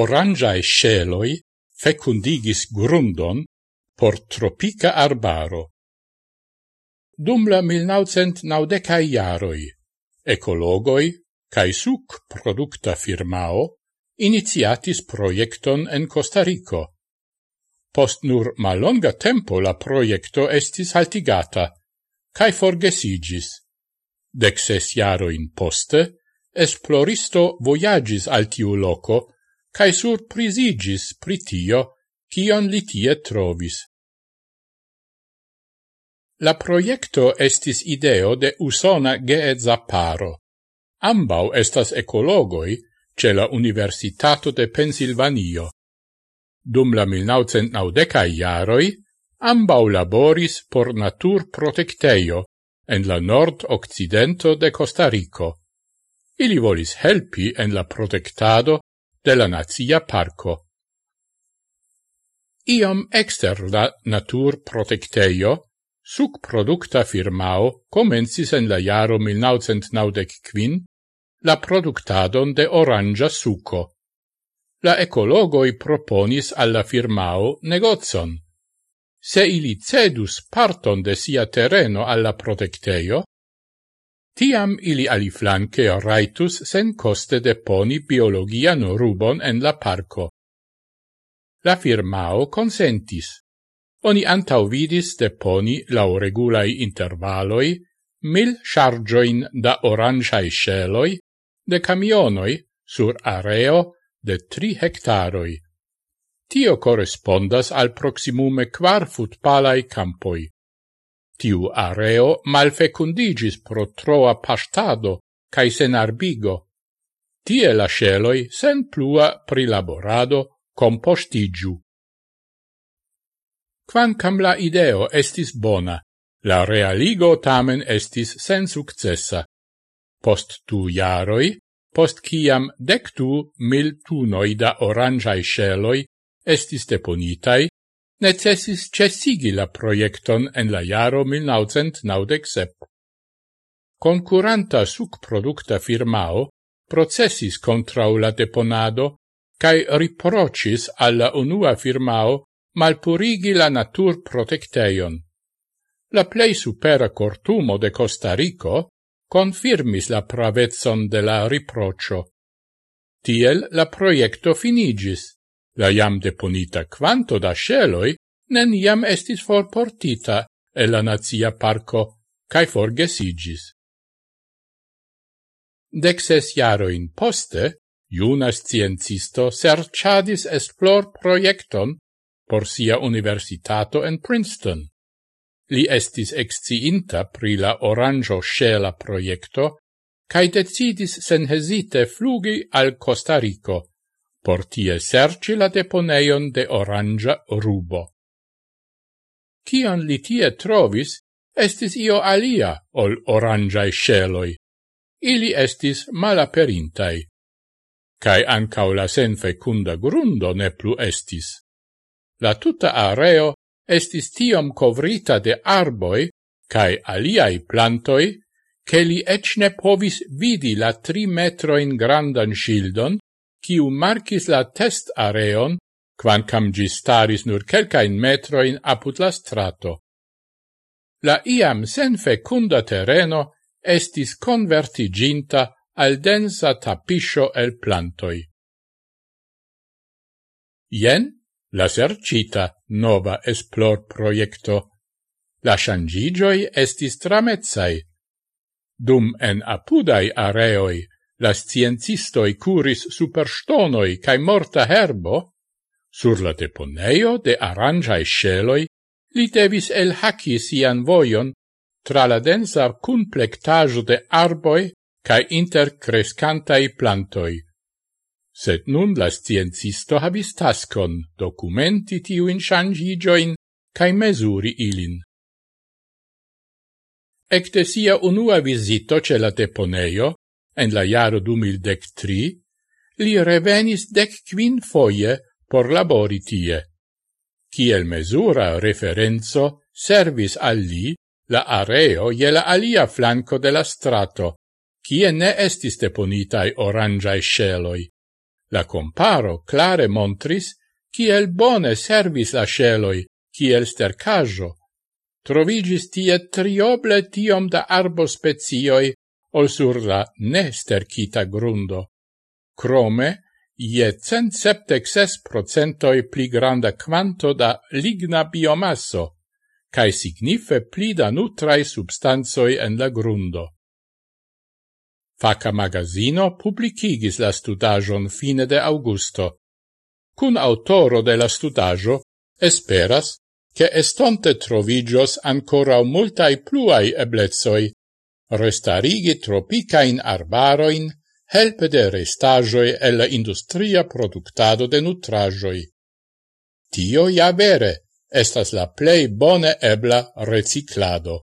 orangiae sceloi fecundigis grundon por tropica arbaro. Dum la 1990 iaroi, ecologoi cae suc producta firmao iniziatis proiecton en Costa Rico. Post nur malonga tempo la proiecto estis haltigata, cae forgesigis. Dexes iaroin poste, esploristo voyagis al tiu loco, cae surprisigis pritio, cion li tie trovis. La proiecto estis ideo de Usona G.E. Zapparo. Ambau estas ecologoi ce la Universitato de Pensilvanio. Dum la 1990 iaroi, ambau laboris por natur protecteio en la nord-occidento de Costa Rico. Ili volis helpi en la protectado de la Nazia Parco. Iom exter la natur protecteio, suc producta firmao comencis en la jaro 1995 la productadon de orangia suco. La ecologoi proponis alla firmao negozon. Se ili cedus parton de sia terreno alla protecteio, Tiam ili aliflanque raitus sen coste deponi biologian rubon en la parco. La firmao consentis. Oni antauvidis deponi lau regulai intervaloi mil chargioin da orangiae sceloi de camionoi sur areo de tri hectaroi. Tio correspondas al proximume quar futpalai campoi. Tiu areo malfecundigis pro troa pastado cae sen arbigo. Tie la sceloi sen plua prilaborado compostigiu. Quancam la ideo estis bona, la realigo tamen estis sen successa. Post tu jaroi, post ciam dectu mil tunoi da orangiae sceloi estis deponitai, necessis cessigi la proiecton en la jaro 1997. Concuranta sucproducta firmao processis contrau la deponado cae riprocis alla unua firmao malpurigi la natur protecteion. La plei supera cortumo de Costa Rico confirmis la pravezzon de la riprocio. Tiel la proiecto finigis. La jam deponita quanto da sceloi neniam estis forportita e la nazia parco cae forgesigis. Dexes jaroin poste, iuna sciencisto serciadis esplor proiecton por sia universitato en Princeton. Li estis exciinta pri la oranjo scela proiecto, cae decidis senhesite flugi al Costa Rico, por tie serci la deponeion de orangia rubo. Cion li tie trovis, estis io alia ol orangiae sceloi. Ili estis malaperintai. Cai ancau la senfecunda grundo ne plu estis. La tuta areo estis tiom covrita de arboi cae aliai plantoi, che li ec ne povis vidi la tri metroin grandan shildon, kiu marcis la test areon, quancam gis staris nur quelcain metroin apud la strato. La iam sen fecunda terreno estis convertiginta al densa tapiscio el plantoi. Ien la sercita nova esplor proiecto. La changigioi estis tramezzai. Dum en apudai areoi la sciencistoi curis super stonoi cae morta herbo, sur la deponeio de arangiae sceloi li devis el haci sian voion tra la densa cunplectajo de arboi cae intercrescantai plantoi. Sed nun la sciencisto habis tascon documenti tiuin shangigioin cae mesuri ilin. Ecte sia unua visito ce la deponeio, en la jaro 2013, li revenis dec quin foie por labori tie. Ciel mesura referenzo servis al li la areo je la alia flanco de la strato, cie ne estis deponitai orangiae sceloi. La comparo clare montris ciel bone servis la sceloi, ciel stercajo. Trovigis tie trioble tiom da arbo spezioi ol sur la nestercita grundo. Crome, je cent septexes procentoi pli granda quanto da ligna biomasso, cae signife pli da nutrai substanzoi en la grundo. Faca magazino publicigis la studajon fine de augusto. Cun autoro de la studajo esperas che estonte trovigios ancora multai pluai eblezoi restarigi tropicain arbaroin helpe de restagioi e la industria productado de nutrajoi. Tio ja vere estas la plei bone ebla reciclado.